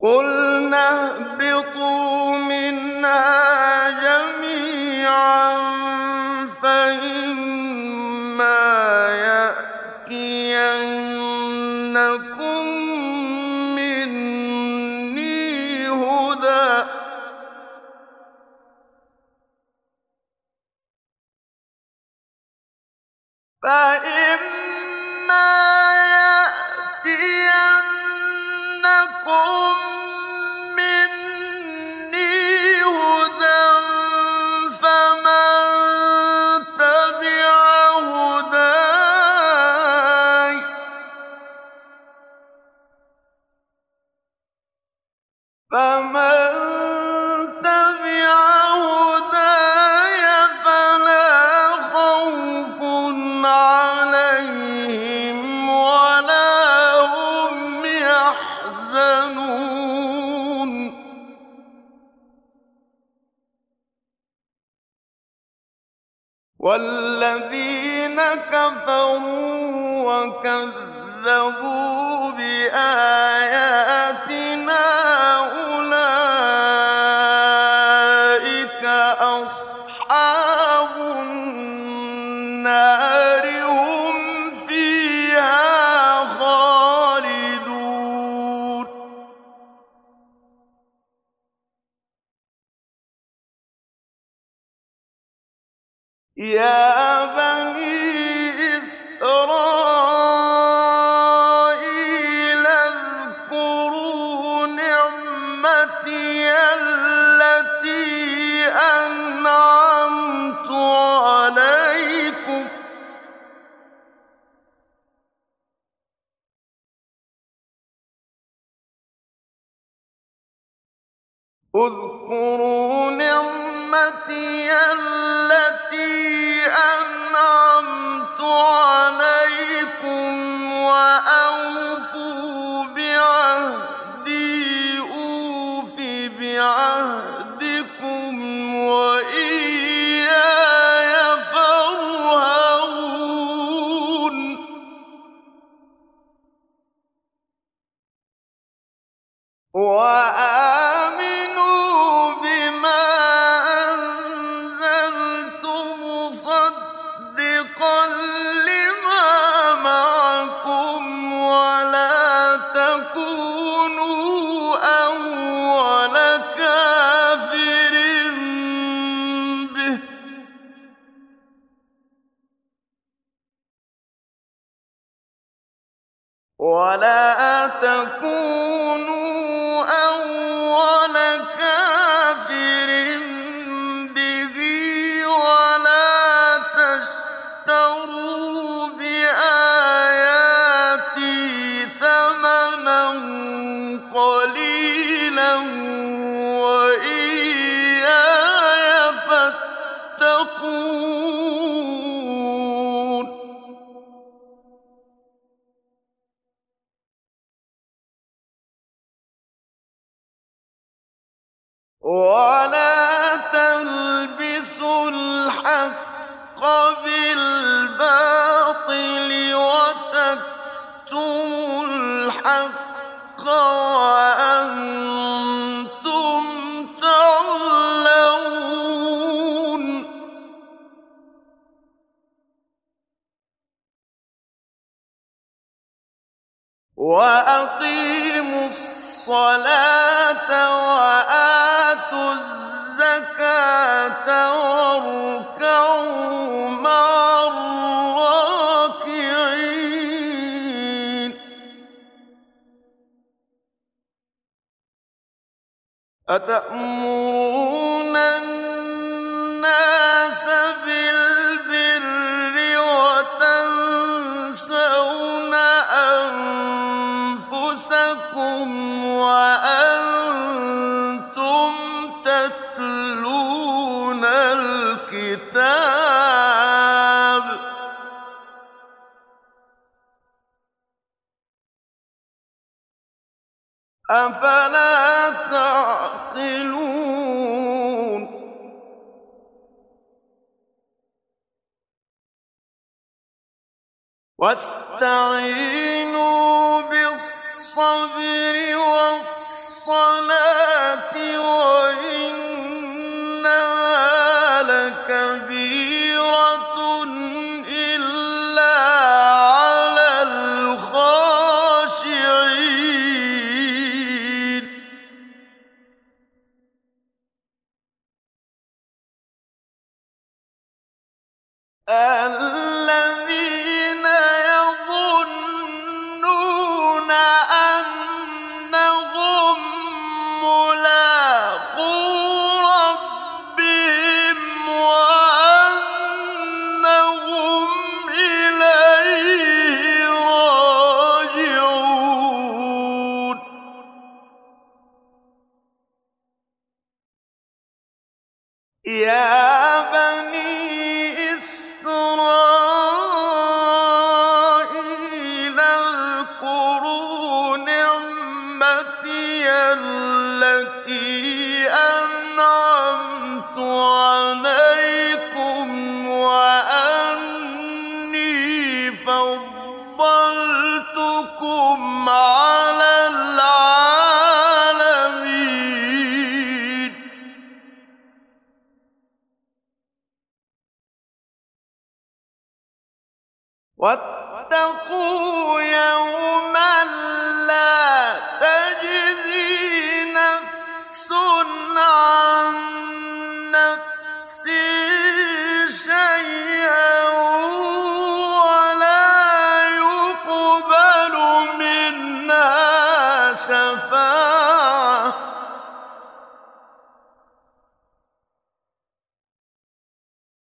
قُلْنَا اهْبِطُوا مِنْهَا جَمِيعًا ۖ فَإِمَّا يَأْتِيَنَّكُم مِّنِّي هُدًى. فَمَن وَالَّذِينَ كَفَرُوا وَكَذَّبُوا بِآيَاتِنَا أُولَٰئِكَ أَصْحَابُ النَّارِ ۖ. يَا بَنِي إِسْرَائِيلَ اذْكُرُوا نِعْمَتِيَ الَّتِي أَنْعَمْتُ عَلَيْكُمْ. وَأَوْفُوا وَآمِنُوا بِمَا لِّمَا مَعَكُمْ ۖ وَلَا تَكُونُوا أَوَّلَ كَافِرٍ بِهِ ۖ. وَلَا وَلَا تَلْبِسُوا الْحَقَّ بِالْبَاطِلِ وَتَكْتُمُوا الْحَقَّ وَأَنتُمْ وَأَقِيمُوا الصَّلَاةَ وَآتُوا أَتَأْمُرُونَ النَّاسَ بِالْبِرِّ وَتَنسَوْنَ أَنفُسَكُمْ وَأَنتُمْ تَتْلُونَ أَفَلَا تَعْقِلُونَ؟ وَاسْتَعِينُوا آه واتقوا يوما لا تجزي نفس عن شيئا ولا يقبل شفاعة.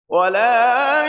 ولا